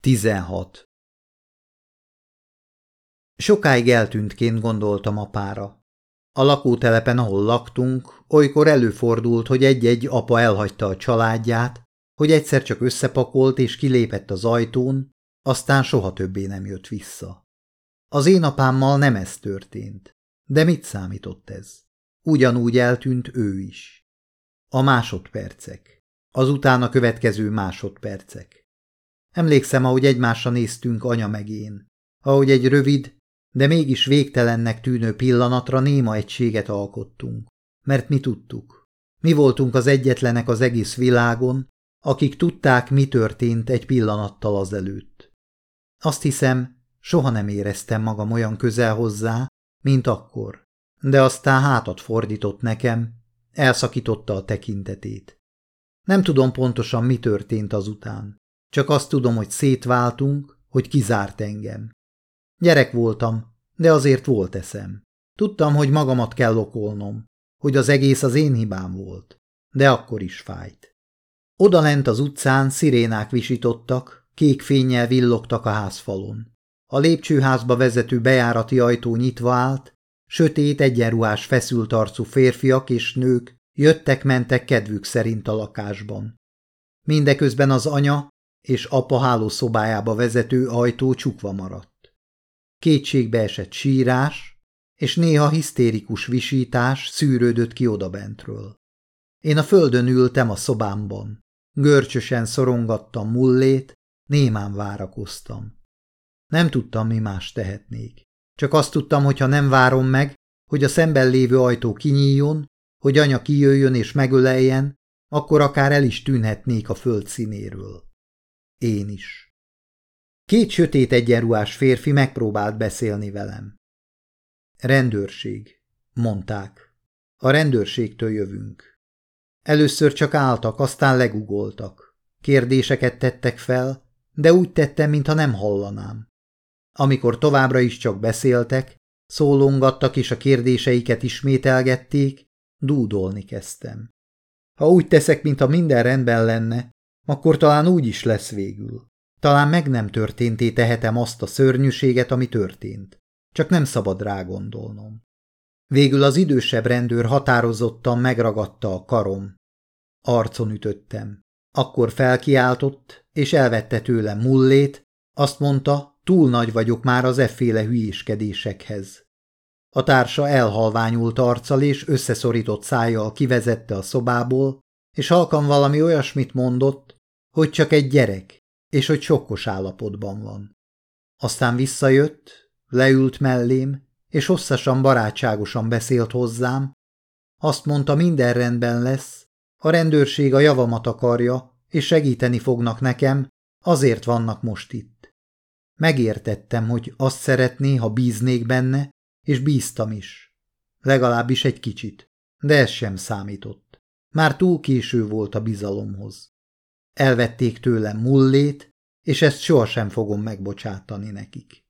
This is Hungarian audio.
16. Sokáig eltűntként gondoltam apára. A lakótelepen, ahol laktunk, olykor előfordult, hogy egy-egy apa elhagyta a családját, hogy egyszer csak összepakolt és kilépett az ajtón, aztán soha többé nem jött vissza. Az én apámmal nem ez történt. De mit számított ez? Ugyanúgy eltűnt ő is. A másodpercek. Az utána következő másodpercek. Emlékszem, ahogy egymásra néztünk anya meg én. Ahogy egy rövid, de mégis végtelennek tűnő pillanatra néma egységet alkottunk. Mert mi tudtuk. Mi voltunk az egyetlenek az egész világon, akik tudták, mi történt egy pillanattal azelőtt. Azt hiszem, soha nem éreztem magam olyan közel hozzá, mint akkor. De aztán hátat fordított nekem, elszakította a tekintetét. Nem tudom pontosan, mi történt azután. Csak azt tudom, hogy szétváltunk, hogy kizárt engem. Gyerek voltam, de azért volt eszem. Tudtam, hogy magamat kell okolnom, hogy az egész az én hibám volt, de akkor is fájt. Oda lent az utcán szirénák visítottak, kék fényjel villogtak a házfalon. A lépcsőházba vezető bejárati ajtó nyitva állt, sötét, egyenruhás feszült arcú férfiak és nők jöttek-mentek kedvük szerint a lakásban. Mindeközben az anya és apa hálószobájába vezető ajtó csukva maradt. Kétségbe esett sírás, és néha hisztérikus visítás szűrődött ki odabentről. Én a földön ültem a szobámban. Görcsösen szorongattam mullét, némán várakoztam. Nem tudtam, mi más tehetnék. Csak azt tudtam, hogy ha nem várom meg, hogy a szemben lévő ajtó kinyíljon, hogy anya kijöjjön és megöleljen, akkor akár el is tűnhetnék a föld színéről. Én is. Két sötét egyenruhás férfi megpróbált beszélni velem. Rendőrség, mondták. A rendőrségtől jövünk. Először csak álltak, aztán legugoltak. Kérdéseket tettek fel, de úgy tettem, mintha nem hallanám. Amikor továbbra is csak beszéltek, szólongattak és a kérdéseiket ismételgették, dúdolni kezdtem. Ha úgy teszek, mintha minden rendben lenne, akkor talán úgy is lesz végül. Talán meg nem történté tehetem azt a szörnyűséget, ami történt. Csak nem szabad rá gondolnom. Végül az idősebb rendőr határozottan megragadta a karom. Arcon ütöttem. Akkor felkiáltott, és elvette tőlem mullét, azt mondta, túl nagy vagyok már az efféle hülyéskedésekhez. A társa elhalványult arccal és összeszorított szájjal kivezette a szobából, és halkan valami olyasmit mondott, hogy csak egy gyerek, és hogy sokkos állapotban van. Aztán visszajött, leült mellém, és hosszasan barátságosan beszélt hozzám. Azt mondta, minden rendben lesz, a rendőrség a javamat akarja, és segíteni fognak nekem, azért vannak most itt. Megértettem, hogy azt szeretné, ha bíznék benne, és bíztam is. Legalábbis egy kicsit, de ez sem számított. Már túl késő volt a bizalomhoz. Elvették tőlem mullét, és ezt sohasem fogom megbocsátani nekik.